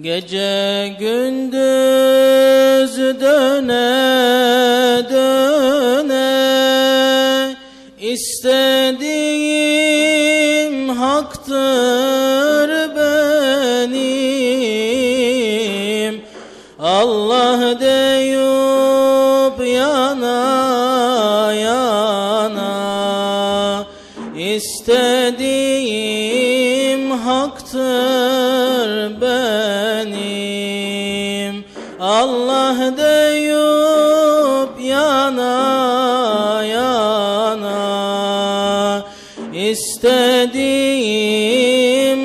Gece gündüz döne döne. İstediğim haktır benim. Allah deyip istediğim haktır benim. Allah deyip yana yana. İstediğim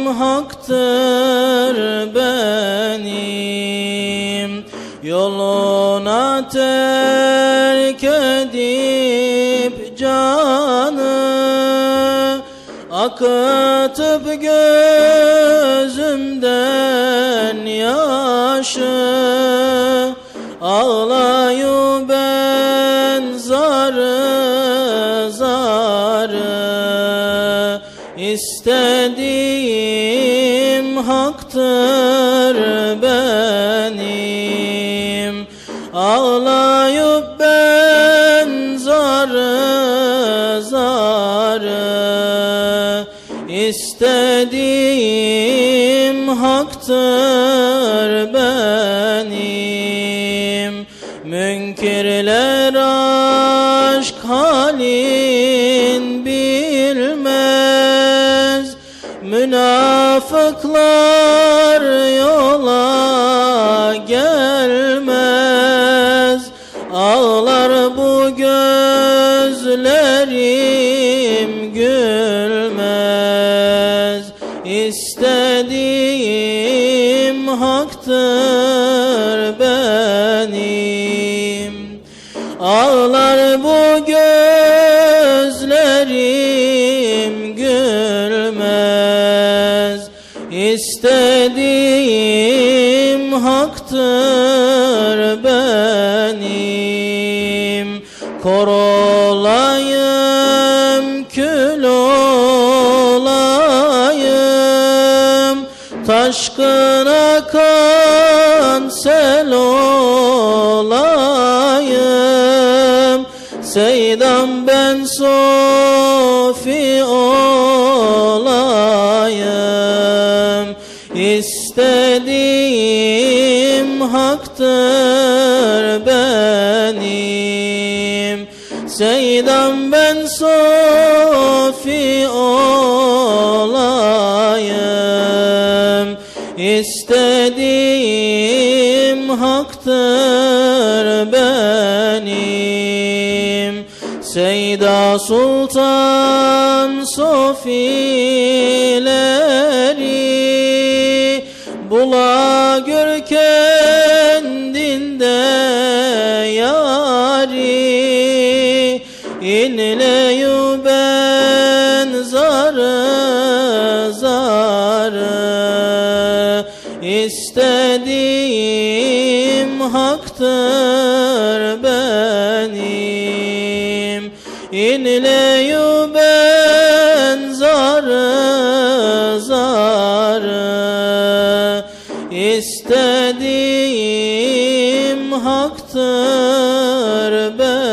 haktır benim. Yoluna terk edip canı Akıtıp gözümden yaşı Ağlayu ben zarı zarı. İstediğim haktır benim. Ağlayıp İstediğim haktır benim. Münkirler aşk halin bilmez. Münafıklar yola gelmez Ağlar bu gözlerim gülmez. İstediğim haktır benim. Kor olayım, kül olayım. Taşkın akan Seydam ben sofi olayım. İstediğim haktır benim. Seydam ben sofi olayım. İstediğim haktır benim Seyda Sultan Sofileri Bula gör kendinde yari. İnleyu ben zarı zarı. İstediğim haktır benim İnliyu ben zarı zarı. İstediğim haktır ben